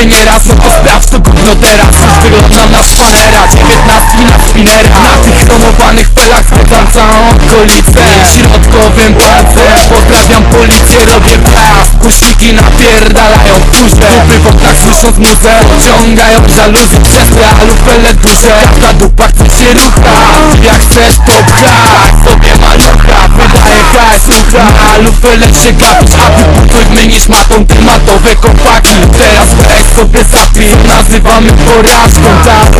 się nieraz No to sprawdź to gówno teraz. Wyglądam na szpanera Dziewiętnastki na spinera. Na tych chromowanych pelach Zwiedzam całą okolicę. Środkowym palcem Pozdrawiam policję, robię blask Kuśniki napierdalają kurze Dupy w oknach słysząc muzę Pociągają żaluzje przez te alufele duże Każda dupa chce się ruchać. Jak chcesz to pchać Sobie malucha. Wydaje hajs słucha Alufele się gapić A ty pokój mynisz matą Tymatowe kopaki Teraz weź sobie zapisz Co nazywamy porażką. Ta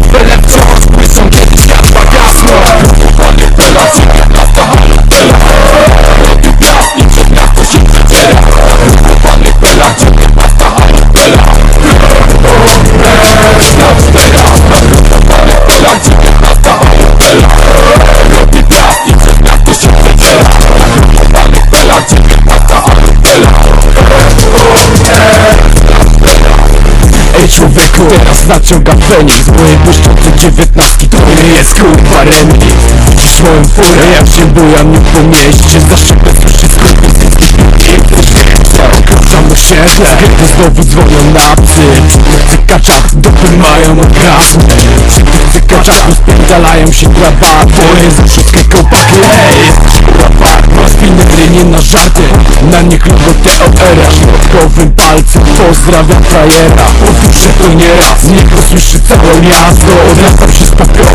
człowieku, teraz naciąga Feniks Moje błyszczące dziewiętnastki nie jest kurwa remis Widzisz moją furę, jak się bujam nie po mieście. Za szybę słyszy skurwysyński pik Okrążam osiedle, kiedy znowu dzwonią na psy. Cykacza, dupy mają Przy tych cykaczach rozpierdalają się jest wszystkie kopaki, ej, jesteś kurwa Rozpinę nie na żarty. Na nich logo TOR Środkowym palcem pozdrawiam frajera. Że to nie raz. Z słyszy całe miasto. Odlatam się z popiołu,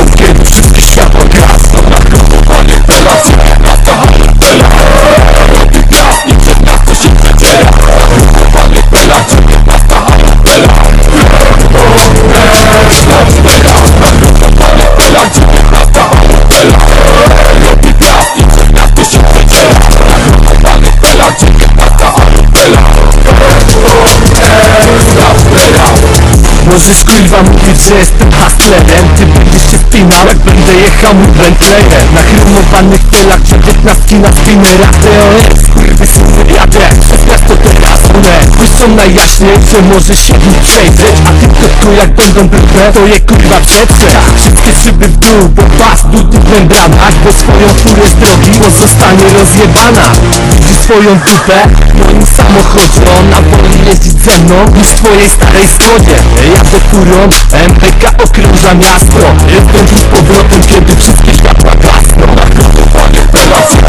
Możesz kurwa mówić, że jestem hustlerem Ty będziesz się spinał, jak będę jechał mój Bentleyem Na chromowanych tylach dziewiętnastki na spinnerach TOS, kurwysyny jadę Przez miasto teraz one Błyszczą najjaśniejsze, możesz się w nich przejrzeć. A ty to jak będą brudne, to je kurwa przetrze. Wszystkie szyby w dół, bo pas buty w membranach Bo swoją furę z drogi pozostanie rozjebana swoją dupę. Moim samochodzie Ona woli jeździć ze mną niż w twojej starej Skodzie Jadę furą, MPK okrąża miasto. Jestem z powrotem, kiedy wszystkie światła gasną. Na panie relacji